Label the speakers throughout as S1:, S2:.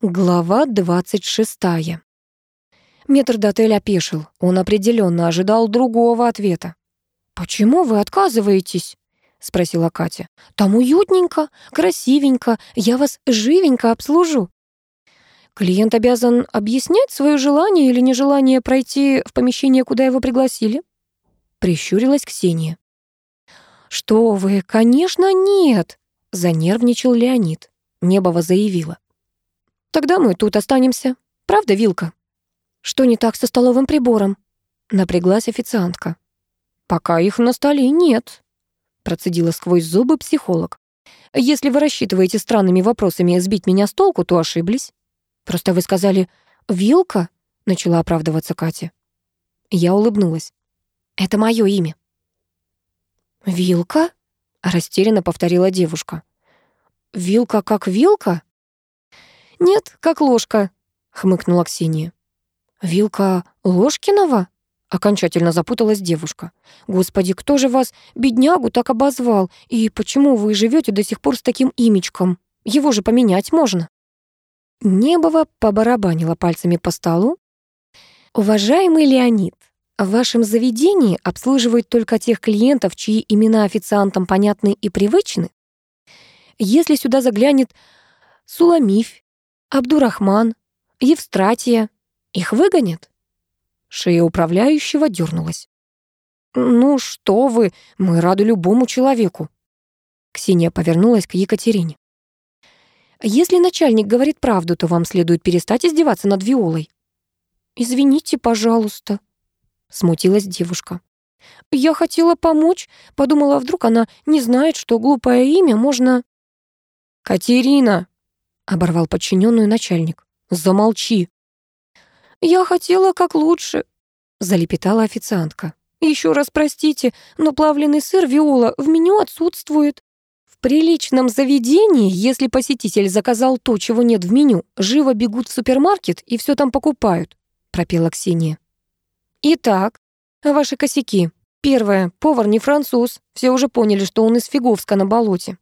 S1: Глава 26. Метрдотель опешил. Он определенно ожидал другого ответа. «Почему вы отказываетесь?» — спросила Катя. «Там уютненько, красивенько, я вас живенько обслужу». Клиент обязан объяснять свое желание или нежелание пройти в помещение, куда его пригласили? Прищурилась Ксения. «Что вы, конечно, нет!» — занервничал Леонид. Небова заявила. Тогда мы тут останемся. Правда, Вилка? Что не так со столовым прибором? Напряглась официантка. Пока их на столе нет, процедила сквозь зубы психолог. Если вы рассчитываете странными вопросами сбить меня с толку, то ошиблись. Просто вы сказали «Вилка», — начала оправдываться Катя. Я улыбнулась. «Это мое имя». «Вилка?» — растерянно повторила девушка. «Вилка как вилка?» «Нет, как ложка», — хмыкнула Ксения. «Вилка Ложкинова?» — окончательно запуталась девушка. «Господи, кто же вас, беднягу, так обозвал? И почему вы живете до сих пор с таким имечком? Его же поменять можно». Небова побарабанила пальцами по столу. «Уважаемый Леонид, в вашем заведении обслуживают только тех клиентов, чьи имена официантам понятны и привычны? Если сюда заглянет Суламифь Абдурахман, Евстратия. Их выгонят?» Шея управляющего дернулась. «Ну что вы, мы рады любому человеку». Ксения повернулась к Екатерине. «Если начальник говорит правду, то вам следует перестать издеваться над Виолой». «Извините, пожалуйста», — смутилась девушка. «Я хотела помочь, подумала, а вдруг она не знает, что глупое имя можно...» «Катерина!» Оборвал подчиненную начальник. Замолчи. Я хотела как лучше, залепетала официантка. Еще раз простите, но плавленый сыр Виола в меню отсутствует. В приличном заведении, если посетитель заказал то, чего нет в меню, живо бегут в супермаркет и все там покупают, пропела Ксения. Итак, ваши косяки. Первое. Повар не француз. Все уже поняли, что он из Фиговска на болоте.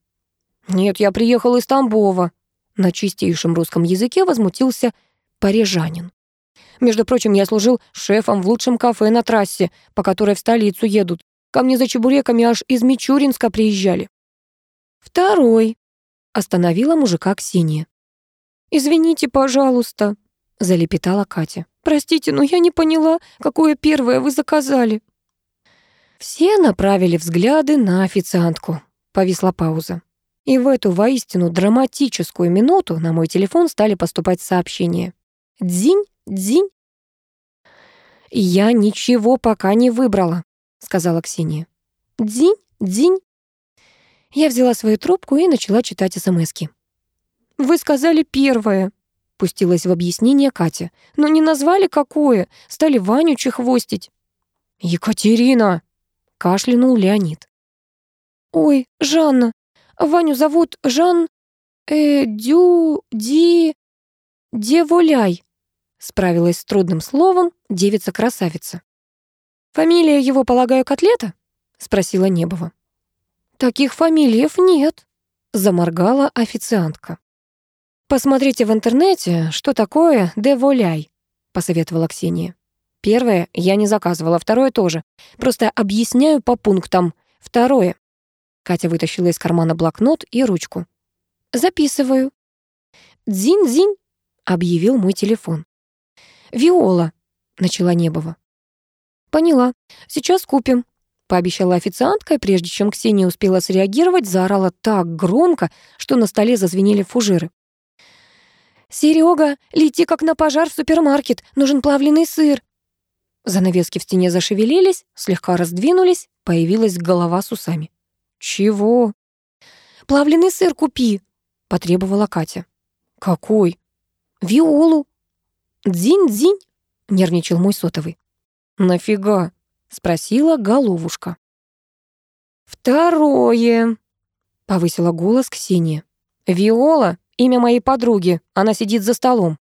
S1: Нет, я приехал из Тамбова, на чистейшем русском языке возмутился парижанин. Между прочим, я служил шефом в лучшем кафе на трассе, по которой в столицу едут. Ко мне за чебуреками аж из Мичуринска приезжали. Второй. Остановила мужика Ксения. «Извините, пожалуйста», — залепетала Катя. «Простите, но я не поняла, какое первое вы заказали». Все направили взгляды на официантку. Повисла пауза. И в эту воистину драматическую минуту на мой телефон стали поступать сообщения. «Дзинь, дзинь». «Я ничего пока не выбрала», — сказала Ксения. «Дзинь, дзинь». Я взяла свою трубку и начала читать смски. «Вы сказали первое», — пустилась в объяснение Катя. «Но не назвали какое, стали Ваню чехвостить». «Екатерина!» — кашлянул Леонид. «Ой, Жанна, Ваню зовут Жан... Э, Дю... Ди... Деволяй», — справилась с трудным словом девица-красавица. «Фамилия его, полагаю, Котлета?» — спросила Небова. «Таких фамилиев нет», — заморгала официантка. «Посмотрите в интернете, что такое деволяй», — посоветовала Ксения. «Первое я не заказывала, второе тоже. Просто объясняю по пунктам. Второе. Катя вытащила из кармана блокнот и ручку. «Записываю». «Дзинь-дзинь», — объявил мой телефон. «Виола», — начала Небова. «Поняла. Сейчас купим», — пообещала официантка, и прежде чем Ксения успела среагировать, заорала так громко, что на столе зазвенели фужеры. «Серёга, лети как на пожар в супермаркет, нужен плавленый сыр». Занавески в стене зашевелились, слегка раздвинулись, появилась голова с усами. «Чего?» «Плавленый сыр купи», — потребовала Катя. «Какой?» «Виолу». «Дзинь-дзинь», — нервничал мой сотовый. «Нафига?» — спросила головушка.
S2: «Второе», —
S1: повысила голос Ксения. «Виола — имя моей подруги. Она сидит за столом».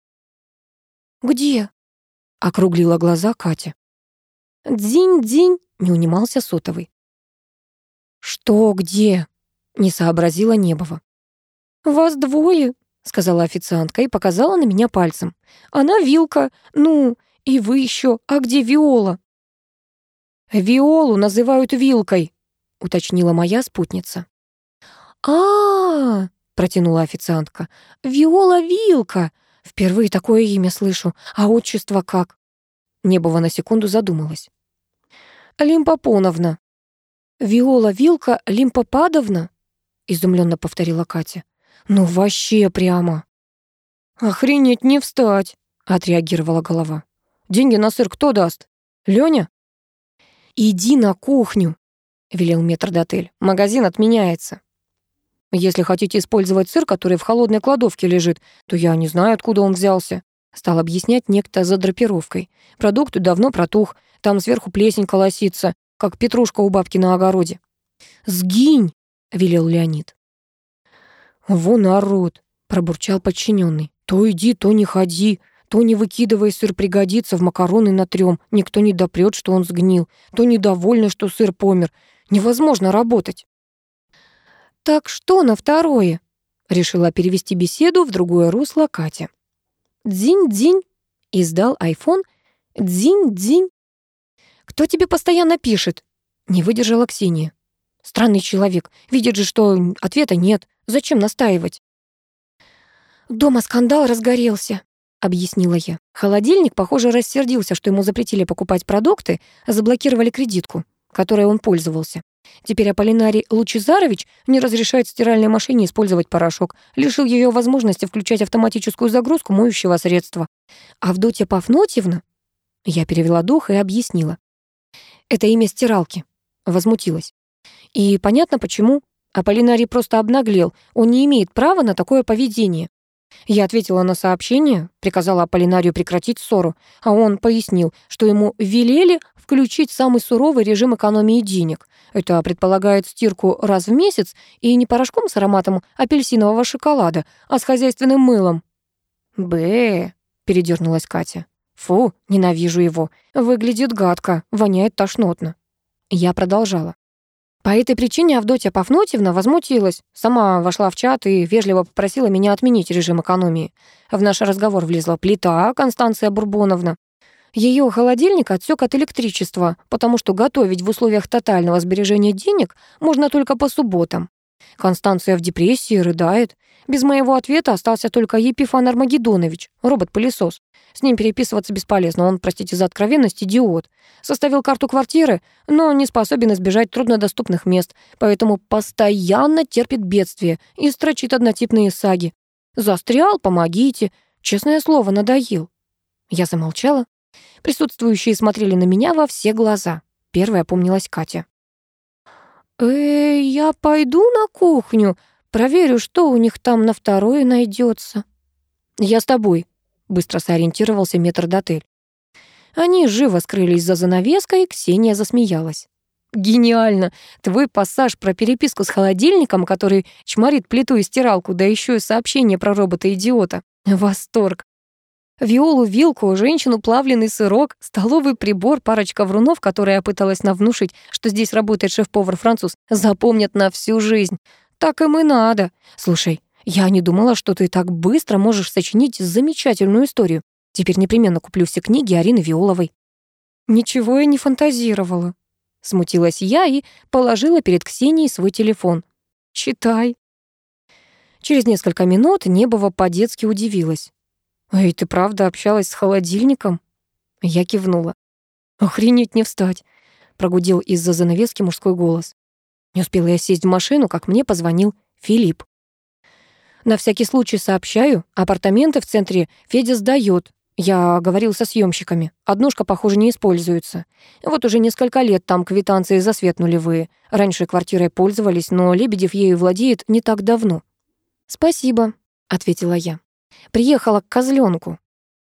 S2: «Где?»
S1: — округлила глаза Катя.
S2: «Дзинь-дзинь», —
S1: не унимался сотовый.
S2: «Что, где?» — не сообразила Небова. «Вас двое», —
S1: сказала официантка и показала на меня пальцем. «Она вилка. Ну, и вы еще. А где Виола?» «Виолу называют вилкой», — уточнила моя спутница. а, -а, -а протянула официантка. «Виола Вилка! Впервые такое имя слышу. А отчество как?» Небова на секунду задумалась. «Лимпопоновна». «Виола Вилка Лимпопадовна?» изумленно повторила Катя. «Ну вообще прямо!» «Охренеть не встать!» — отреагировала голова. «Деньги на сыр кто даст? Лёня?» «Иди на кухню», — велел метрдотель. «Магазин отменяется». «Если хотите использовать сыр, который в холодной кладовке лежит, то я не знаю, откуда он взялся», — стал объяснять некто за драпировкой. «Продукт давно протух, там сверху плесень колосится, как петрушка у бабки на огороде». «Сгинь!» — велел Леонид. «Вон народ!» — пробурчал подчиненный. «То иди, то не ходи, то не выкидывай сыр, пригодится, в макароны натрём, никто не допрёт, что он сгнил, то недовольны, что сыр помер. Невозможно работать». «Так что на второе?» — решила перевести беседу в другое русло Катя. «Дзинь-дзинь!» — издал айфон. «Дзинь-дзинь!» «Кто тебе постоянно пишет?» — не выдержала Ксения. «Странный человек. Видит же, что ответа нет. Зачем настаивать?» «Дома скандал разгорелся», — объяснила я. Холодильник, похоже, рассердился, что ему запретили покупать продукты, заблокировали кредитку, которой он пользовался. Теперь Аполлинарий Лучезарович не разрешает стиральной машине использовать порошок, лишил ее возможности включать автоматическую загрузку моющего средства. А Авдотья Пафнутьевна... Я перевела дух и объяснила. Это имя стиралки. Возмутилась. И понятно почему. Аполлинарий просто обнаглел. Он не имеет права на такое поведение. Я ответила на сообщение, приказала Аполлинарию прекратить ссору, а он пояснил, что ему велели включить самый суровый режим экономии денег. Это предполагает стирку раз в месяц и не порошком с ароматом апельсинового шоколада, а с хозяйственным мылом. «Бэ», — передернулась Катя. «Фу, ненавижу его. Выглядит гадко, воняет тошнотно». Я продолжала. По этой причине Авдотья Пафнутьевна возмутилась, сама вошла в чат и вежливо попросила меня отменить режим экономии. В наш разговор влезла плита Констанция Бурбоновна. Ее холодильник отсек от электричества, потому что готовить в условиях тотального сбережения денег можно только по субботам. Констанция в депрессии рыдает. Без моего ответа остался только Епифан Армагеддонович, робот-пылесос. С ним переписываться бесполезно, он, простите за откровенность, идиот. Составил карту квартиры, но не способен избежать труднодоступных мест, поэтому постоянно терпит бедствие и строчит однотипные саги. «Застрял, помогите!» Честное слово, надоел. Я замолчала. Присутствующие смотрели на меня во все глаза. Первая помнилась Катя. «Э, я пойду на кухню, проверю, что у них там на второе найдется. «Я с тобой», — быстро сориентировался метрдотель. Они живо скрылись за занавеской, и Ксения засмеялась. «Гениально! Твой пассаж про переписку с холодильником, который чморит плиту и стиралку, да еще и сообщение про робота-идиота. Восторг! Виолу, вилку, женщину, плавленый сырок, столовый прибор, парочка врунов, которая пыталась навнушить, что здесь работает шеф-повар-француз, запомнят на всю жизнь. Так им и надо. Слушай, я не думала, что ты так быстро можешь сочинить замечательную историю. Теперь непременно куплю все книги Арины Виоловой. Ничего я не фантазировала. Смутилась я и положила перед Ксенией свой телефон. «Читай». Через несколько минут Небова по-детски удивилась. «Эй, ты правда общалась с холодильником?» Я кивнула. «Охренеть не встать!» Прогудел из-за занавески мужской голос. Не успела я сесть в машину, как мне позвонил Филипп. «На всякий случай сообщаю, апартаменты в центре Федя сдаёт. Я говорил со съемщиками. Однушка, похоже, не используется. Вот уже несколько лет там квитанции за свет нулевые. Раньше квартирой пользовались, но Лебедев ею владеет не так давно». «Спасибо», — ответила я. Приехала к козленку.